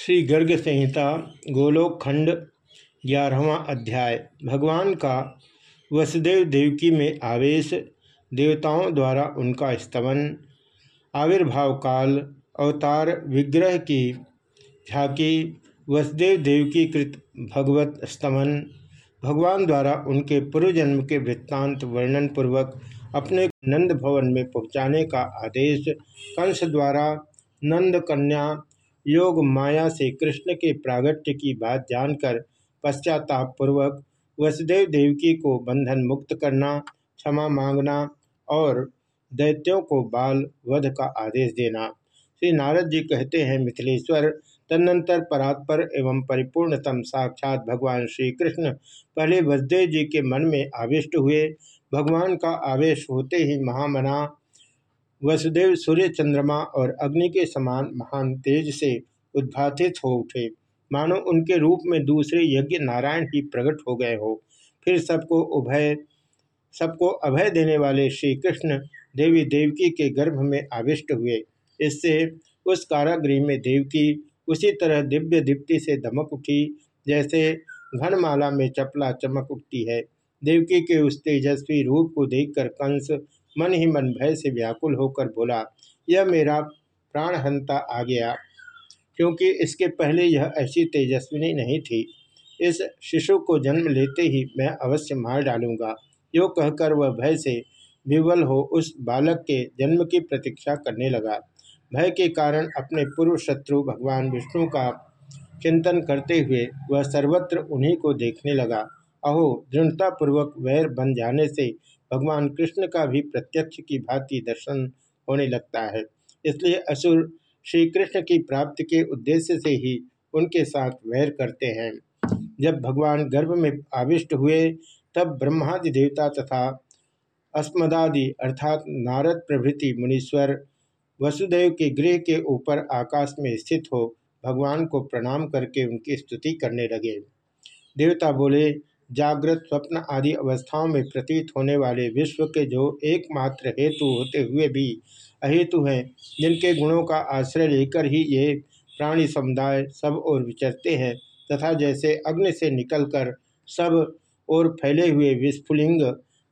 श्री गर्ग संहिता, गोलोक खंड ग्यारहवा अध्याय, भगवान का वसुदेव देवकी में आवेश, देवताओं द्वारा उनका स्तमन आविर्भाव काल, अवतार विग्रह की झाकी, वसुदेव देवकी कृत भगवत स्तमन भगवान द्वारा उनके पूर्वजन्म के वृत्तांत वर्णन पूर्वक अपने नंद भवन में पहुँचाने का आदेश, कंस द्वारा नंद कन्या योग माया से कृष्ण के प्रागट्य की बात जानकर पश्चाताप पूर्वक वसुदेव देवकी को बंधन मुक्त करना, क्षमा मांगना और दैत्यों को बाल वध का आदेश देना। श्री नारद जी कहते हैं, मिथिलेश्वर, तदनंतर परात्पर एवं परिपूर्णतम साक्षात भगवान श्री कृष्ण पहले वसुदेव जी के मन में आविष्ट हुए। भगवान का आवेश होते ही महामना वसुदेव सूर्य चंद्रमा और अग्नि के समान महान तेज से उद्घाटित हो उठे। मानो उनके रूप में दूसरे यज्ञ नारायण ही प्रकट हो गए हो। फिर सबको उभय, सबको अभय देने वाले श्री कृष्ण देवी देवकी के गर्भ में आविष्ट हुए। इससे उस कारागृह में देवकी उसी तरह दिव्य दीप्ति से दमक उठी, जैसे घनमाला में चपला चमक उठती है। देवकी के उस तेजस्वी रूप को देखकर कंस मन ही मन भय से व्याकुल होकर बोला, यह मेरा प्राणहंता आ गया, क्योंकि इसके पहले यह ऐसी तेजस्विनी नहीं थी। इस शिशु को जन्म लेते ही मैं अवश्य मार डालूँगा। यो कहकर वह भय से विवल हो उस बालक के जन्म की प्रतीक्षा करने लगा। भय के कारण अपने पूर्व शत्रु भगवान विष्णु का चिंतन करते हुए वह सर्वत्र उन्हीं को देखने लगा। अहो, दृढ़तापूर्वक वैर बन जाने से भगवान कृष्ण का भी प्रत्यक्ष की भांति दर्शन होने लगता है। इसलिए असुर श्री कृष्ण की प्राप्ति के उद्देश्य से ही उनके साथ वैर करते हैं। जब भगवान गर्भ में आविष्ट हुए, तब ब्रह्मादि देवता तथा अस्मदादि अर्थात नारद प्रभृति मुनीश्वर वसुदेव के गृह के ऊपर आकाश में स्थित हो, भगवान को प्रणाम करके उनकी स्तुति करने लगे। देवता बोले जागृत स्वप्न आदि अवस्थाओं में प्रतीत होने वाले विश्व के जो एकमात्र हेतु होते हुए भी अहेतु हैं, जिनके गुणों का आश्रय लेकर ही ये प्राणी समुदाय सब और विचरते हैं, तथा जैसे अग्नि से निकलकर सब और फैले हुए विस्फुलिंग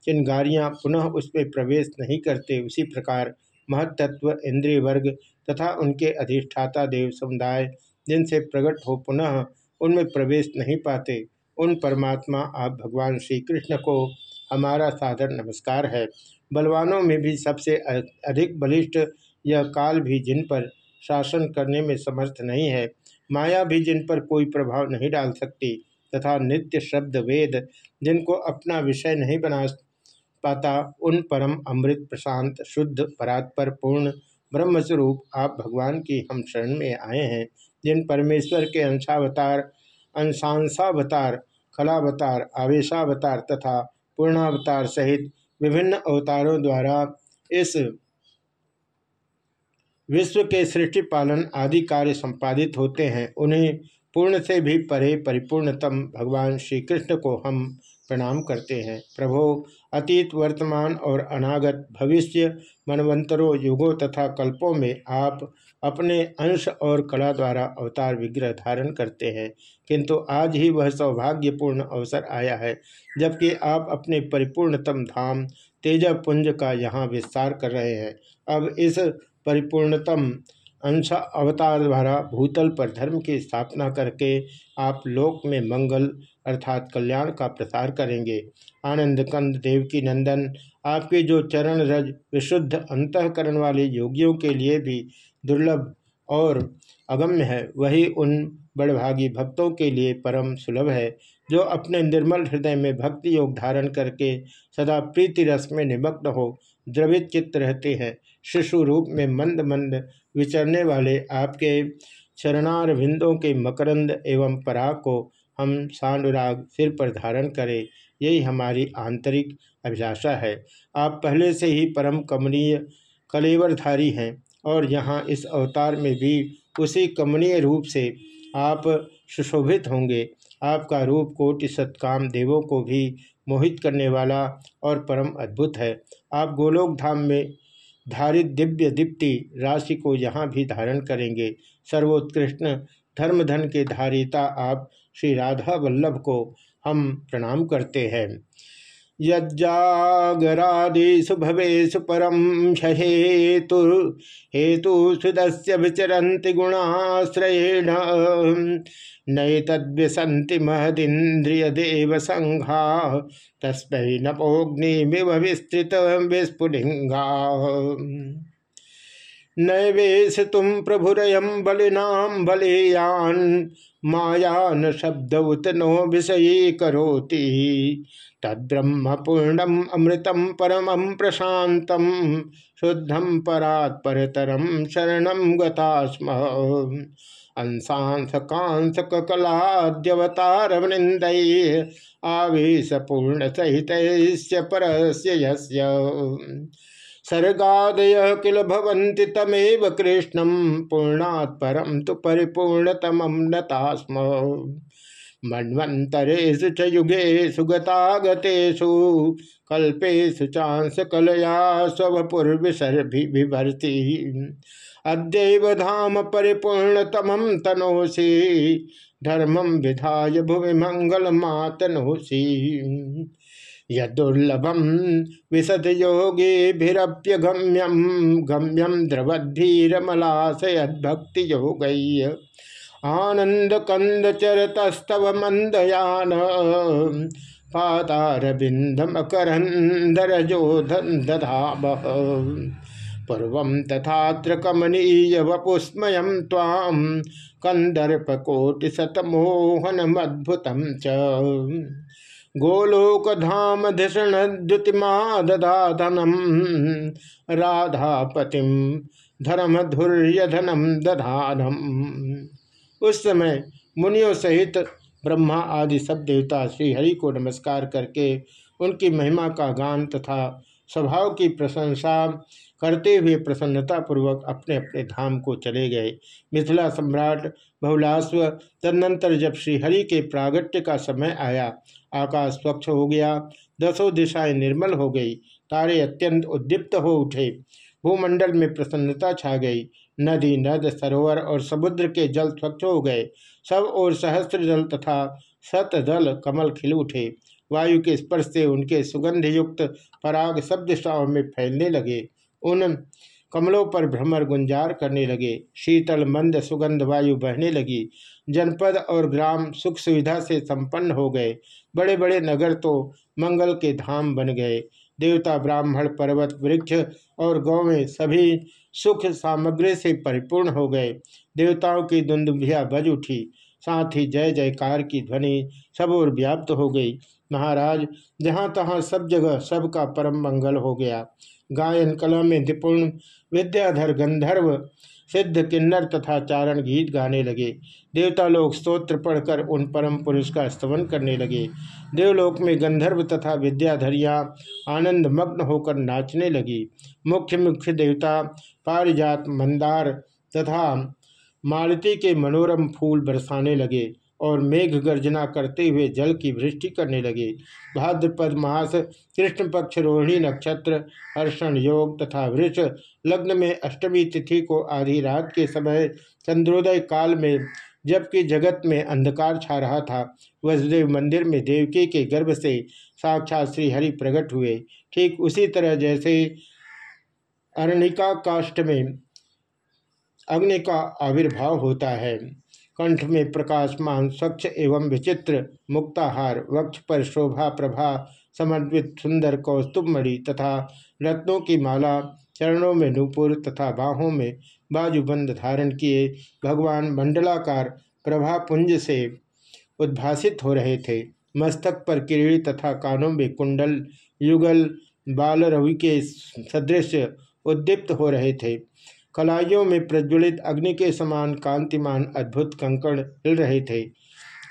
चिंगारियाँ पुनः उसमें प्रवेश नहीं करते, उसी प्रकार महत्त्व इंद्रिय वर्ग तथा उनके अधिष्ठाता देव समुदाय, जिनसे प्रकट हो पुनः उनमें प्रवेश नहीं पाते। उन परमात्मा, आप भगवान श्री कृष्ण को हमारा सादर नमस्कार है। बलवानों में भी सबसे अधिक बलिष्ठ यह काल भी जिन पर शासन करने में समर्थ नहीं है। माया भी जिन पर कोई प्रभाव नहीं डाल सकती तथा नित्य शब्द वेद जिनको अपना विषय नहीं बना पाता, उन परम अमृत, प्रशांत, शुद्ध, परात्पर, पूर्ण, ब्रह्मस्वरूप आप भगवान की हम शरण में आए हैं। जिन परमेश्वर के अंशावतार अंशांशावतार खलावतार आवेशावतार तथा पूर्णावतार सहित विभिन्न अवतारों द्वारा इस विश्व के सृष्टि पालन आदि कार्य संपादित होते हैं। उन्हें पूर्ण से भी परे परिपूर्णतम भगवान श्री कृष्ण को हम प्रणाम करते हैं। प्रभो, अतीत, वर्तमान और अनागत, भविष्य, मनवंतरों, युगों तथा कल्पों में आप अपने अंश और कला द्वारा अवतार विग्रह धारण करते हैं। किंतु आज ही वह सौभाग्यपूर्ण अवसर आया है, जबकि आप अपने परिपूर्णतम धाम तेजपुंज का यहाँ विस्तार कर रहे हैं। अब इस परिपूर्णतम अंश अवतार द्वारा भूतल पर धर्म की स्थापना करके आप लोक में मंगल अर्थात कल्याण का प्रसार करेंगे। आनंद कंद देवकी नंदन आपके जो चरण रज, विशुद्ध अंतकरण वाले योगियों के लिए भी दुर्लभ और अगम्य है। वही उन बड़भागी भक्तों के लिए परम सुलभ है, जो अपने निर्मल हृदय में भक्ति योग धारण करके सदा प्रीति रस में निमग्न हो, द्रवित चित्त रहते हैं। शिशु रूप में मंद मंद विचरने वाले आपके चरणार विंदों के मकरंद एवं पराग को हम सानुराग सिर पर धारण करें, यही हमारी आंतरिक अभिलाषा है। आप पहले से ही परम कमनीय कलेवरधारी हैं। और यहाँ इस अवतार में भी उसी कमनीय रूप से आप सुशोभित होंगे। आपका रूप कोटि सत्काम देवों को भी मोहित करने वाला और परम अद्भुत है। आप गोलोक धाम में धारित दिव्य दीप्ति राशि को यहाँ भी धारण करेंगे। सर्वोत्कृष्ट धर्म धन के धारिता आप श्री राधा वल्लभ को हम प्रणाम करते हैं। यज्जागरादिषु भवेषु परम हेतु हेतु सुदस्य विचरन्ति गुणाश्रयेण। नैतद्विसन्ति महदीन्द्रिय देव संघा तस्मै नपोग्निमिव विस्तृत विस्फुलिंगा नैवेश तुम प्रभुरयम बलिनाम बलेयान मायान शब्द उतनो विषयी करोति तद्ब्रह्म पूर्णम अमृतम परमं प्रशांतम शुद्धम परात् परतरम शरणम गतास्म। अंशांश कांस कलाद्यवतार वृंद आवेश पूर्ण सहित यस्य। सर्गादय किल भवन्ति तमेव कृष्णम, पूर्णात् परम तो परिपूर्णतम नतास्म मन्वंतरेशु च युगेषु गतागतेषु कल्पेषु चांस कलया स्वपुर्विसर्भिभर्ति अद्यैव धाम परिपूर्णतमं तनोषि, धर्मं विधाय भुवि मंगलमातनोषि यदुर्लभम विशद योगीभिरप्यगम्यम गम्यम द्रवधीरमलाशयद्भक्ति योगय्य आनंद कंद चरतस्तव मंदयान पादारबिंदमकरंदर जो दधाब पूर्व तथात्र कमनीय वपुस्मय ताम कंदर्पकोटिशतमोहनमद्भुतम च। गोलोकधाम धिषण द्युतिमादधाधनम राधापतिम धर्मधुर्यधनम दधानम उस समय मुनियों सहित ब्रह्मा आदि सब देवता श्री हरि को नमस्कार करके उनकी महिमा का गान तथा स्वभाव की प्रशंसा करते हुए प्रसन्नता पूर्वक अपने अपने धाम को चले गए। मिथिला सम्राट बहुलास्व तदनंतर जब श्रीहरि के प्रागट्य का समय आया, आकाश स्वच्छ हो गया, दसों दिशाएँ निर्मल हो गई, तारे अत्यंत उद्दीप्त हो उठे, भूमंडल में प्रसन्नता छा गई नदी, नद, सरोवर और समुद्र के जल स्वच्छ हो गए। सब और सहस्त्र जल तथा दल कमल खिल उठे। वायु के स्पर्श से उनके सुगंध युक्त पराग सब दिशाओं में फैलने लगे। उन कमलों पर भ्रमर गुंजार करने लगे। शीतल, मंद सुगंध वायु बहने लगी। जनपद और ग्राम सुख सुविधा से संपन्न हो गए। बड़े बड़े नगर तो मंगल के धाम बन गए। देवता, ब्राह्मण, पर्वत, वृक्ष और गौवें सभी सुख सामग्री से परिपूर्ण हो गए। देवताओं की दुंदुभिया बज उठी। साथ ही जय जयकार की ध्वनि सब और व्याप्त हो गई। महाराज, जहाँ तहाँ सब जगह सबका परम मंगल हो गया। गायन कला में निपुण विद्याधर गंधर्व सिद्ध किन्नर तथा चारण गीत गाने लगे। देवता लोग स्तोत्र पढ़कर उन परम पुरुष का स्तवन करने लगे। देवलोक में गंधर्व तथा विद्याधरिया आनंद मग्न होकर नाचने लगी। मुख्य मुख्य देवता, पारिजात मंदार तथा मालती के मनोरम फूल बरसाने लगे। और मेघ गर्जना करते हुए जल की वृष्टि करने लगे। भाद्रपद मास कृष्ण पक्ष, रोहिणी नक्षत्र, हर्षण योग तथा वृक्ष लग्न में अष्टमी तिथि को आधी रात के समय चंद्रोदय काल में, जबकि जगत में अंधकार छा रहा था, वसुदेव मंदिर में देवकी के गर्भ से साक्षात श्री हरि प्रकट हुए। ठीक उसी तरह जैसे अरणिका काष्ठ में अग्नि का आविर्भाव होता है। कंठ में प्रकाशमान, स्वच्छ एवं विचित्र मुक्ताहार, वक्ष पर शोभा, प्रभा, समन्वित, सुंदर, कौस्तुभमणि तथा रत्नों की माला चरणों में नूपुर तथा बाहों में बाजूबंद धारण किए भगवान मंडलाकार प्रभापुंज से उद्भासित हो रहे थे। मस्तक पर किरीड़ी तथा कानों में कुंडल, युगल, बाल रवि के सदृश उद्दीप्त हो रहे थे। कलाइयों में प्रज्वलित अग्नि के समान कांतिमान अद्भुत कंकड़ हिल रहे थे।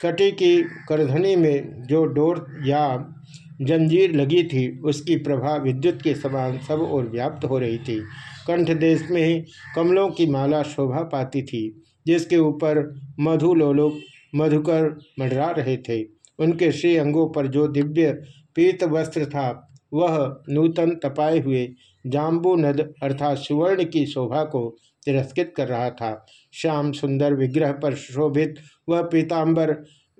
कटी की करधनी में जो डोर या जंजीर लगी थी, उसकी प्रभा विद्युत के समान सब और व्याप्त हो रही थी। कंठ देश में कमलों की माला शोभा पाती थी, जिसके ऊपर मधुलोलोक मधुकर मंडरा रहे थे। उनके श्री अंगों पर जो दिव्य पीत वस्त्र था, वह नूतन तपाए हुए जाम्बू नद अर्थात सुवर्ण की शोभा को तिरस्कृत कर रहा था। श्याम सुंदर विग्रह पर शोभित, वह पीताम्बर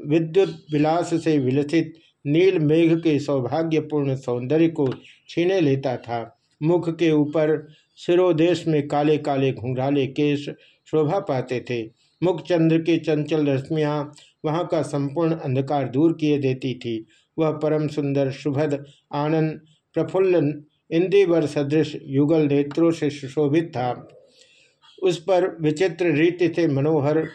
विद्युत विलास से विलसित, नील मेघ के सौभाग्यपूर्ण सौंदर्य को छीने लेता था। मुख के ऊपर सिरोदेश में काले काले घुंघराले केश शोभा पाते थे। मुख चंद्र की चंचल रश्मियाँ वहाँ का संपूर्ण अंधकार दूर किए देती थी। वह परम सुंदर, शुभद, आनंद, प्रफुल्ल इंदिवर सदृश युगल नेत्रों से सुशोभित था। उस पर विचित्र रीति से मनोहर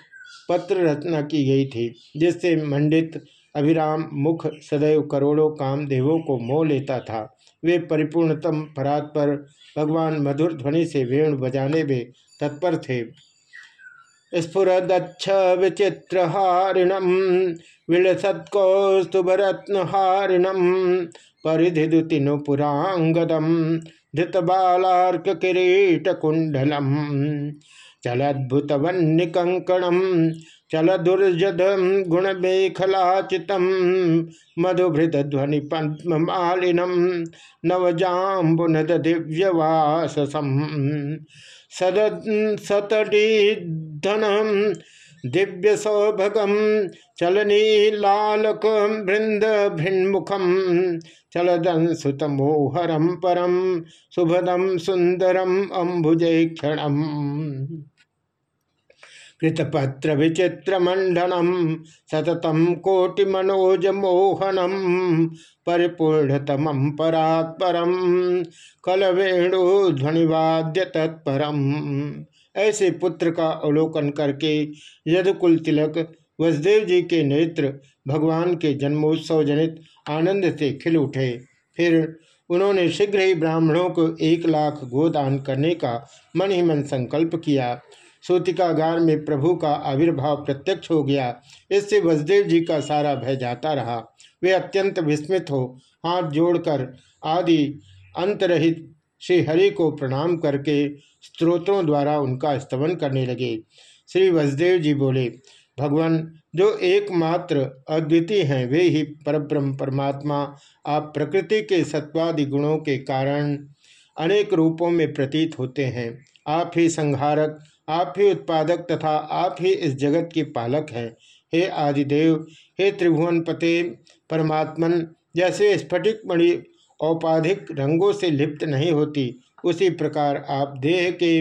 पत्र रचना की गई थी, जिससे मंडित अभिराम मुख सदैव करोड़ों कामदेवों को मोह लेता था। वे परिपूर्णतम परात पर भगवान मधुर ध्वनि से वेणु बजाने में तत्पर थे। स्फुरदक्ष विचित्रहारिणम विलसत्कौस्तुभरत्नहारिणम परिधिदुतिनुपुरांगदम धृतबालार्क किरीटकुंडलम चलद्भुतवन्निकंकणम चलदुर्जद गुणमेखलाचित मधुभृतध्वनि पद्ममालिनम नवजाबुनद दिव्यवाससम सद सतडीधनम दिव्य सौभगम चलनीलालक बृंद भिन्मुखम चलदंसुतमोहरम परम शुभदम सुंदरम अम्बुजय क्षणम। कृतपत्र विचित्र मंडनम सततम कोटि मनोज मोहनम परिपूर्णतम परात्परम कल ध्वनिवाद्य तत्परम ऐसे पुत्र का अवलोकन करके यदकुल तिलक वसुदेव जी के नेत्र भगवान के जन्मोत्सव जनित आनंद से खिल उठे। फिर उन्होंने शीघ्र ही ब्राह्मणों को एक लाख गोदान करने का मन ही मन संकल्प किया। सूतिकागार में प्रभु का आविर्भाव प्रत्यक्ष हो गया। इससे वसुदेव जी का सारा भय जाता रहा। वे अत्यंत विस्मित हो, हाथ जोड़कर आदि अंतरहित श्री हरि को प्रणाम करके स्त्रोत्रों द्वारा उनका स्तवन करने लगे। श्री वसुदेव जी बोले, भगवान, जो एकमात्र अद्वितीय हैं, वे ही परब्रह्म परमात्मा। आप प्रकृति के सत्वादि गुणों के कारण अनेक रूपों में प्रतीत होते हैं। आप ही संहारक, आप ही उत्पादक तथा आप ही इस जगत के पालक हैं। हे आदिदेव, हे त्रिभुवन पते परमात्मन, जैसे स्फटिक मणि औपाधिक रंगों से लिप्त नहीं होती उसी प्रकार आप देह के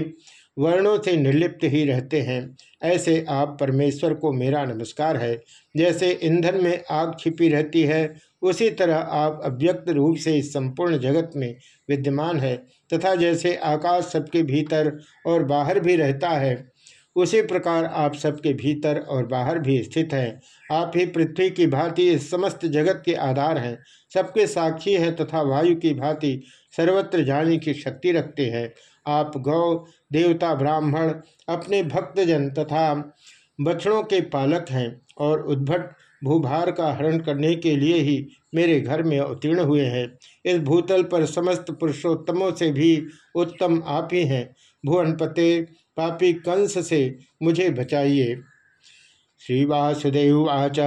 वर्णों से निर्लिप्त ही रहते हैं। ऐसे आप परमेश्वर को मेरा नमस्कार है। जैसे ईंधन में आग छिपी रहती है, उसी तरह आप अव्यक्त रूप से इस संपूर्ण जगत में विद्यमान है, तथा जैसे आकाश सबके भीतर और बाहर भी रहता है, उसी प्रकार आप सबके भीतर और बाहर भी स्थित हैं। आप ही पृथ्वी की भांति इस समस्त जगत के आधार हैं सबके साक्षी हैं तथा वायु की भांति सर्वत्र जाने की शक्ति रखते हैं। आप गौ, देवता, ब्राह्मण, अपने भक्तजन तथा बछड़ों के पालक हैं और उद्भट भूभार का हरण करने के लिए ही मेरे घर में अवतीर्ण हुए हैं। इस भूतल पर समस्त पुरुषोत्तमों से भी उत्तम आप ही हैं। भुवनपते पापी कंस से मुझे बचाइए। श्री वासुदेव आच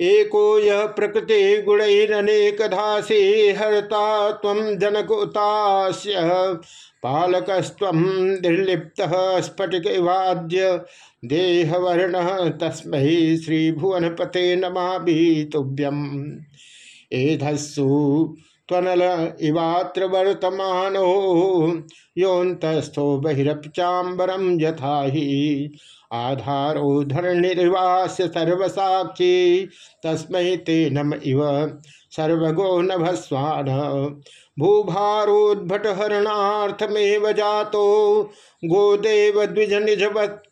एको यह प्रकृति गुणैरनेकधा से हरता तम जनकुतास्य पालकस्व निर्लिप्त स्फटिक वाद्य देहवर्ण। तस्म श्रीभुवनपते नमा तुभ्यम एधस्सु त्वनल इवात्र वर्तमानो योन्तस्थो बहिरपचाबरम यथा आधारो धरणिर्वास सर्वसाक्षी, तस्मै ते नम इव सर्वगो नभस्वान। भूभारोद्भटहरणार्थमेव जातो गोदेव द्विज निजवत्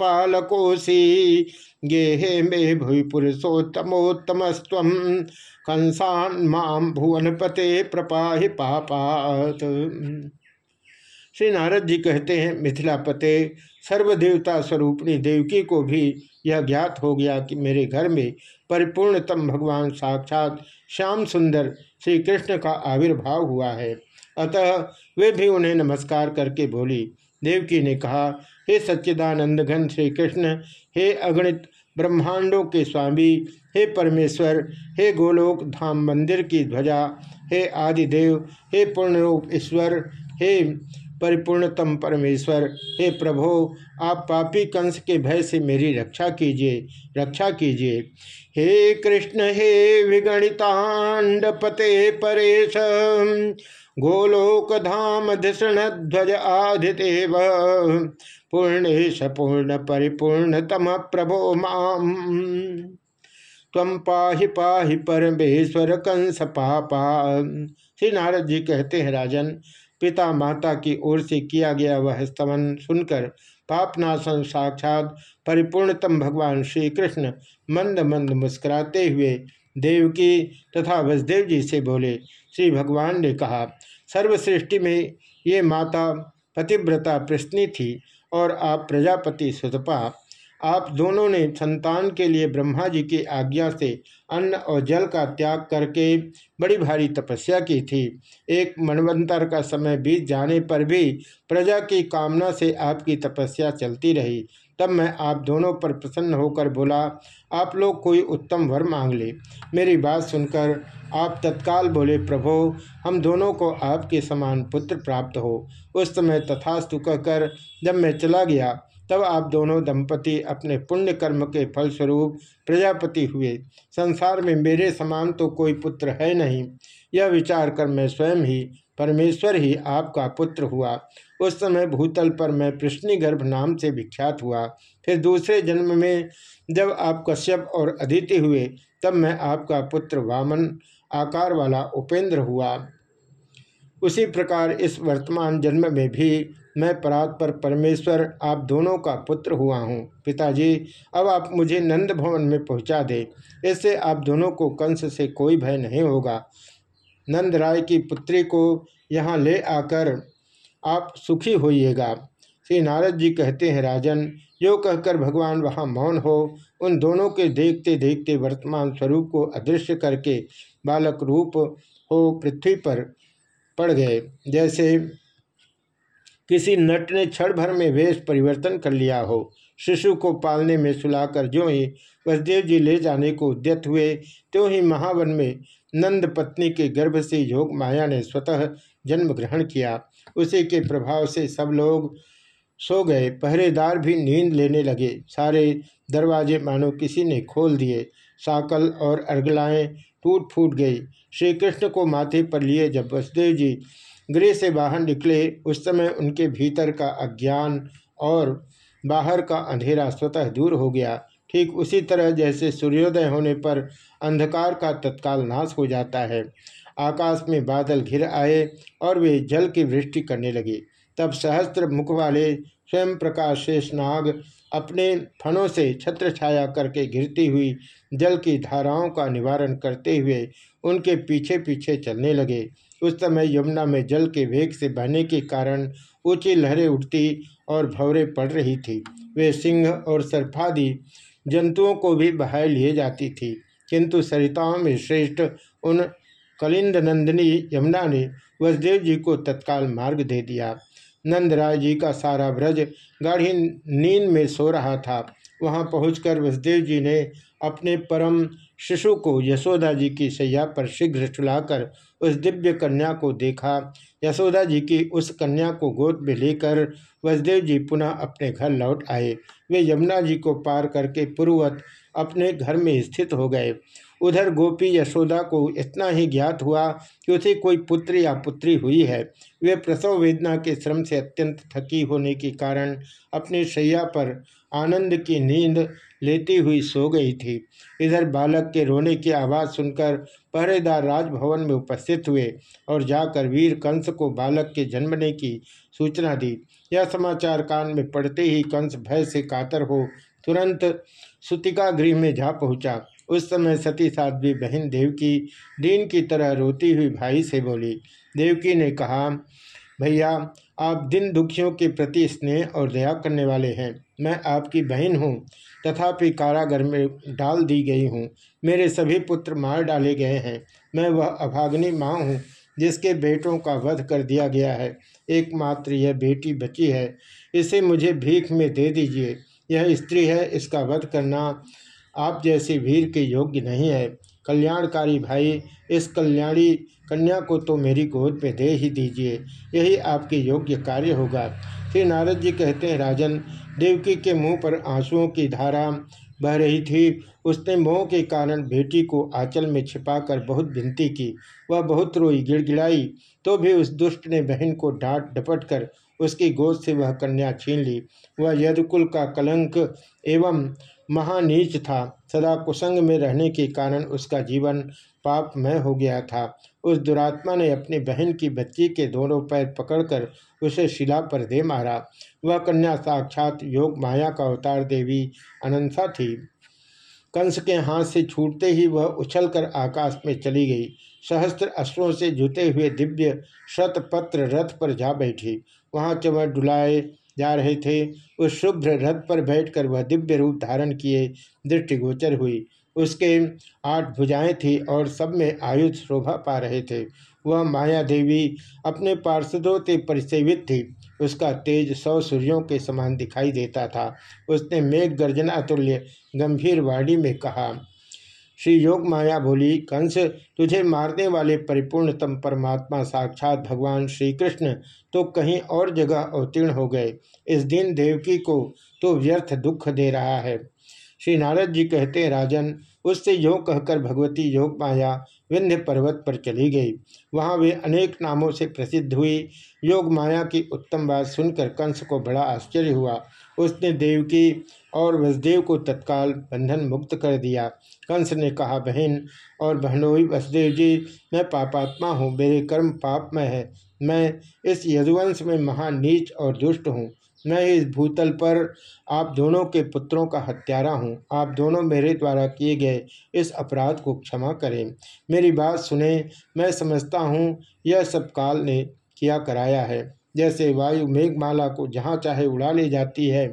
पालकोसी गेहे मे भूि पुरुषोत्तमोत्तमस्व कंसान माम भुवनपते प्रपाहि पापात। श्री नारद जी कहते हैं मिथिलापते सर्वदेवता स्वरूपणी देवकी को भी यह ज्ञात हो गया कि मेरे घर में परिपूर्णतम भगवान साक्षात श्याम सुंदर श्री कृष्ण का आविर्भाव हुआ है। अतः वे भी उन्हें नमस्कार करके बोली। देवकी ने कहा, हे सच्चिदानंद घन श्री कृष्ण, हे अगणित ब्रह्मांडों के स्वामी, हे परमेश्वर, हे गोलोक धाम मंदिर की ध्वजा, हे आदिदेव, हे पूर्णरूप ईश्वर, हे परिपूर्णतम परमेश्वर, हे प्रभो, आप पापी कंस के भय से मेरी रक्षा कीजिए रक्षा कीजिए। हे कृष्ण, हे विगणितांड पते परेश, गोलोक धाम धिषण ध्वज आदिदेव पूर्णेश पूर्ण परिपूर्ण तम प्रभो माम। तम पाहि पाहि परमेश्वर कंस पापा। श्री नारद जी कहते हैं, राजन पिता माता की ओर से किया गया वह स्तमन सुनकर पापनाशन साक्षात परिपूर्णतम भगवान श्री कृष्ण मंद मंद मुस्कुराते हुए देवकी तथा वसुदेव जी से बोले, श्री भगवान ने कहा सर्वसृष्टि में ये माता पतिव्रता प्रश्नी थी और आप प्रजापति सुतपा आप दोनों ने संतान के लिए ब्रह्मा जी की आज्ञा से अन्न और जल का त्याग करके बड़ी भारी तपस्या की थी। एक मनवंतर का समय बीत जाने पर भी प्रजा की कामना से आपकी तपस्या चलती रही। तब मैं आप दोनों पर प्रसन्न होकर बोला, आप लोग कोई उत्तम वर मांग ले। मेरी बात सुनकर आप तत्काल बोले, प्रभो, हम दोनों को आपके समान पुत्र प्राप्त हो। उस समय तथास्तु कहकर, जब मैं चला गया तब आप दोनों दंपति अपने पुण्य कर्म के फलस्वरूप प्रजापति हुए। संसार में मेरे समान तो कोई पुत्र है नहीं। यह विचार कर मैं स्वयं ही, परमेश्वर ही आपका पुत्र हुआ। उस समय भूतल पर मैं गर्भ नाम से विख्यात हुआ। फिर दूसरे जन्म में जब आप कश्यप और अदिति हुए, तब मैं आपका पुत्र वामन आकार वाला उपेंद्र हुआ। उसी प्रकार इस वर्तमान जन्म में भी मैं परात पर परमेश्वर, आप दोनों का पुत्र हुआ हूँ। पिताजी, अब आप मुझे नंद भवन में पहुँचा दे। इससे आप दोनों को कंस से कोई भय नहीं होगा। नंद राय की पुत्री को यहाँ ले आकर आप सुखी होइएगा। श्री नारद जी कहते हैं, राजन जो कहकर भगवान वहाँ मौन हो। उन दोनों के देखते देखते वर्तमान स्वरूप को अदृश्य करके बालक रूप हो पृथ्वी पर। पड़ गए। जैसे किसी नट ने क्षण भर में वेश परिवर्तन कर लिया हो, शिशु को पालने में सुलाकर जो ही वसुदेव जी ले जाने को उद्यत हुए, त्यों ही महावन में नंद पत्नी के गर्भ से योग माया ने स्वतः जन्म ग्रहण किया। उसी के प्रभाव से सब लोग सो गए। पहरेदार भी नींद लेने लगे। सारे दरवाजे मानो किसी ने खोल दिए। साकल और अर्गलाएँ टूट फूट गई। श्री कृष्ण को माथे पर लिए जब वसुदेव जी गृह से बाहर निकले, उस समय उनके भीतर का अज्ञान और बाहर का अंधेरा स्वतः दूर हो गया। ठीक उसी तरह जैसे सूर्योदय होने पर अंधकार का तत्काल नाश हो जाता है। आकाश में बादल घिर आए और वे जल की वृष्टि करने लगे। तब सहस्त्र मुख वाले स्वयं प्रकाश शेष नाग अपने फणों से छत्र छाया करके घिरती हुई जल की धाराओं का निवारण करते हुए उनके पीछे पीछे चलने लगे। उस समय यमुना में जल के वेग से बहने के कारण ऊँची लहरें उठती और भवरे पड़ रही थी। वे सिंह और सर्फादि जंतुओं को भी बहाय लिए जाती थी, किंतु सरिताओं में श्रेष्ठ उन कलिंद नंदिनी यमुना ने वसुदेव जी को तत्काल मार्ग दे दिया। नंदराय जी का सारा ब्रज गाढ़ी नींद में सो रहा था। वहाँ पहुंचकर वसुदेव जी ने अपने परम शिशु को यशोदा जी की सैया पर शीघ्र चुलाकर उस दिव्य कन्या को देखा। यशोदा जी की उस कन्या को गोद में लेकर वसुदेव जी पुनः अपने घर लौट आए। वे यमुना जी को पार करके पूर्ववत अपने घर में स्थित हो गए। उधर गोपी यशोदा को इतना ही ज्ञात हुआ कि उसे कोई पुत्र या पुत्री हुई है। वे प्रसव वेदना के श्रम से अत्यंत थकी होने के कारण अपनी शैया पर आनंद की नींद लेती हुई सो गई थी। इधर बालक के रोने की आवाज़ सुनकर पहरेदार राजभवन में उपस्थित हुए और जाकर वीर कंस को बालक के जन्मने की सूचना दी। यह समाचार कान में पड़ते ही कंस भय से कातर हो तुरंत सुतिका गृह में जा पहुँचा। उस समय सती साध्वी बहन देवकी, दीन की तरह रोती हुई भाई से बोली, देवकी ने कहा, भैया, आप दिन दुखियों के प्रति स्नेह और दया करने वाले हैं। मैं आपकी बहन हूँ। तथापि कारागर में डाल दी गई हूँ। मेरे सभी पुत्र मार डाले गए हैं। मैं वह अभाग्नि माँ हूँ, जिसके बेटों का वध कर दिया गया है। एकमात्र यह बेटी बची है। इसे मुझे भीख में दे दीजिए। यह स्त्री है, इसका वध करना आप जैसे वीर के योग्य नहीं है। कल्याणकारी भाई, इस कल्याणी कन्या को तो मेरी गोद में दे ही दीजिए, यही आपके योग्य कार्य होगा। श्री नारद जी कहते हैं, राजन, देवकी के मुँह पर आंसुओं की धारा बह रही थी। उसने मोह के कारण बेटी को आंचल में छिपाकर बहुत विनती की। वह बहुत रोई, गिड़गिड़ाई। तो भी उस दुष्ट ने बहन को डांट डपट कर उसकी गोद से वह कन्या छीन ली। वह यदकुल का कलंक एवं महानीच था। सदा कुसंग में रहने के कारण उसका जीवन पापमय हो गया था। उस दुरात्मा ने अपनी बहन की बच्ची के दोनों पैर पकड़कर उसे शिला पर दे मारा। वह कन्या साक्षात योग माया का अवतार देवी अनंसा थी। कंस के हाथ से छूटते ही वह उछलकर आकाश में चली गई। सहस्त्र अश्वों से जुते हुए दिव्य शतपत्र रथ पर जा बैठी। वहाँ चमर डुलाए जा रहे थे, उस शुभ्र रथ पर बैठकर वह दिव्य रूप धारण किए, दृष्टिगोचर हुई। उसके आठ भुजाएँ थी और सब में आयुध शोभा पा रहे थे। वह माया देवी अपने पार्षदों से परिसेवित थी। उसका तेज सौ सूर्यों के समान दिखाई देता था। उसने मेघ गर्जना तुल्य गंभीर वाणी में कहा श्री योग माया बोली, कंस, तुझे मारने वाले परिपूर्णतम परमात्मा साक्षात भगवान श्री कृष्ण तो कहीं और जगह अवतीर्ण हो गए। इस दिन देवकी को तो व्यर्थ दुख दे रहा है। श्री नारद जी कहते, राजन, उससे योग कहकर भगवती योग माया विंध्य पर्वत पर चली गई। वहाँ वे अनेक नामों से प्रसिद्ध हुई। योग माया की उत्तम बात सुनकर कंस को बड़ा आश्चर्य हुआ। उसने देवकी और वसुदेव को तत्काल बंधन मुक्त कर दिया। कंस ने कहा, बहन और बहनोई वसुदेव जी, मैं पापात्मा हूँ, मेरे कर्म पापमय है। मैं इस यदुवंश में महान नीच और दुष्ट हूँ। मैं इस भूतल पर आप दोनों के पुत्रों का हत्यारा हूँ। आप दोनों मेरे द्वारा किए गए इस अपराध को क्षमा करें। मेरी बात सुने, मैं समझता हूँ, यह सब काल ने किया कराया है। जैसे वायु मेघमाला को जहाँ चाहे उड़ा ले जाती है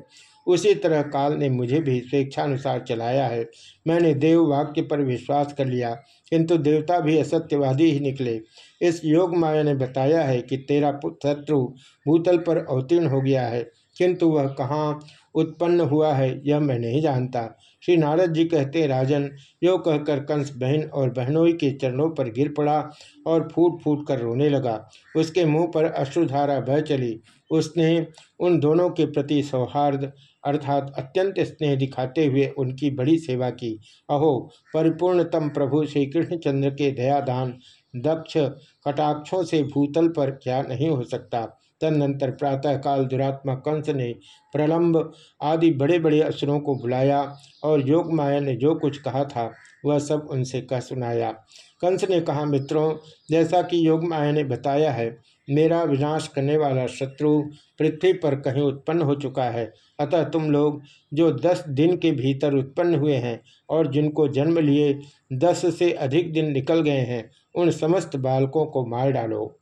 उसी तरह काल ने मुझे भी स्वेच्छानुसार चलाया है। मैंने देव वाक्य पर विश्वास कर लिया, किंतु देवता भी असत्यवादी ही निकले। इस योग माया ने बताया है कि तेरा शत्रु भूतल पर अवतीर्ण हो गया है, किंतु वह कहाँ उत्पन्न हुआ है, यह मैं नहीं जानता। श्री नारद जी कहते, राजन, यो कहकर कंस बहन और बहनोई के चरणों पर गिर पड़ा और फूट फूट कर रोने लगा। उसके मुँह पर अश्रुधारा बह चली। उसने उन दोनों के प्रति सौहार्द अर्थात अत्यंत स्नेह दिखाते हुए उनकी बड़ी सेवा की। अहो, परिपूर्णतम प्रभु श्री कृष्णचंद्र के दयादान, दक्ष कटाक्षों से भूतल पर क्या नहीं हो सकता। तदनंतर प्रातःकाल दुरात्मा कंस ने प्रलंब आदि बड़े बड़े असुरों को बुलाया और योग माया ने जो कुछ कहा था, वह सब उनसे कह सुनाया। कंस ने कहा, मित्रों, जैसा कि योग माया ने बताया है मेरा विनाश करने वाला शत्रु पृथ्वी पर कहीं उत्पन्न हो चुका है। अतः तुम लोग जो दस दिन के भीतर उत्पन्न हुए हैं और जिनको जन्म लिए दस से अधिक दिन निकल गए हैं, उन समस्त बालकों को मार डालो।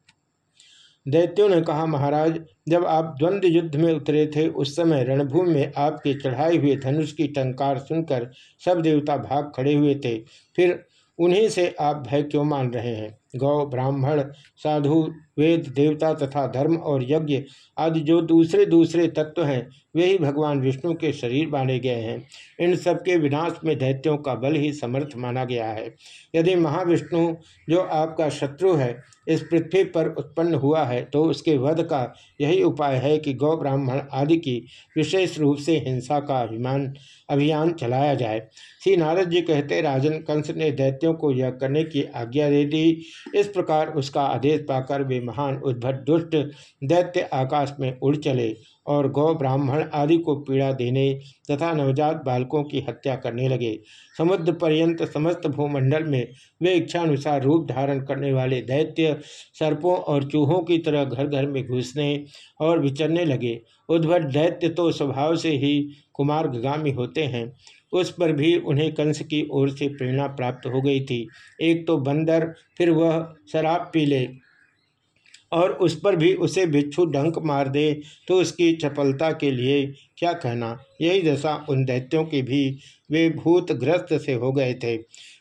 दैत्यों ने कहा, महाराज, जब आप द्वंद्व युद्ध में उतरे थे, उस समय रणभूमि में आपके चढ़ाए हुए धनुष की टंकार सुनकर सब देवता भाग खड़े हुए थे। फिर उन्हीं से आप भय क्यों मान रहे हैं। गौ, ब्राह्मण, साधु वेद, देवता तथा धर्म और यज्ञ आदि जो दूसरे दूसरे तत्व हैं, वे ही भगवान विष्णु के शरीर माने गए हैं। इन सबके विनाश में दैत्यों का बल ही समर्थ माना गया है। यदि महाविष्णु, जो आपका शत्रु है, इस पृथ्वी पर उत्पन्न हुआ है तो उसके वध का यही उपाय है कि गौ ब्राह्मण आदि की विशेष रूप से हिंसा का अभिमान, अभियान चलाया जाए। श्री नारद जी कहते, राजन कंस ने दैत्यों को यह करने की आज्ञा दे दी। इस प्रकार उसका आदेश पाकर वे महान उद्भट दुष्ट दैत्य आकाश में उड़ चले और गौ ब्राह्मण आदि को पीड़ा देने तथा नवजात बालकों की हत्या करने लगे। समुद्र पर्यंत समस्त भूमंडल में वे इच्छानुसार रूप धारण करने वाले दैत्य सर्पों और चूहों की तरह घर घर में घुसने और विचरने लगे। उद्भट दैत्य तो स्वभाव से ही कुमार्गामी होते हैं। उस पर भी उन्हें कंस की ओर से प्रेरणा प्राप्त हो गई थी। एक तो बंदर, फिर वह शराब पी ले। और उस पर भी उसे भिक्षु डंक मार दे तो उसकी चपलता के लिए क्या कहना? यही दशा उन दैत्यों की भी। वे भूतग्रस्त से हो गए थे।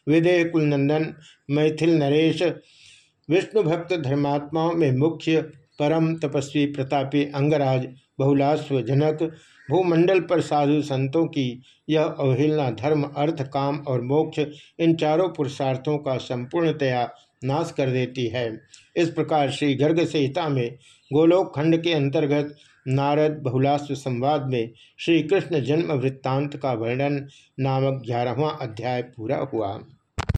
विदेह कुलनंदन, मैथिल नरेश विष्णु भक्त धर्मात्माओं में मुख्य परम तपस्वी प्रतापी अंगराज बहुलाश्व जनक भूमंडल पर साधु संतों की यह अवहेलना धर्म, अर्थ, काम और मोक्ष इन चारों पुरुषार्थों का संपूर्णतया नाश कर देती है। इस प्रकार श्री गर्ग संहिता में गोलोक खंड के अंतर्गत नारद बहुलाश्व संवाद में श्री कृष्ण जन्म वृत्तांत का वर्णन नामक ग्यारहवा अध्याय पूरा हुआ।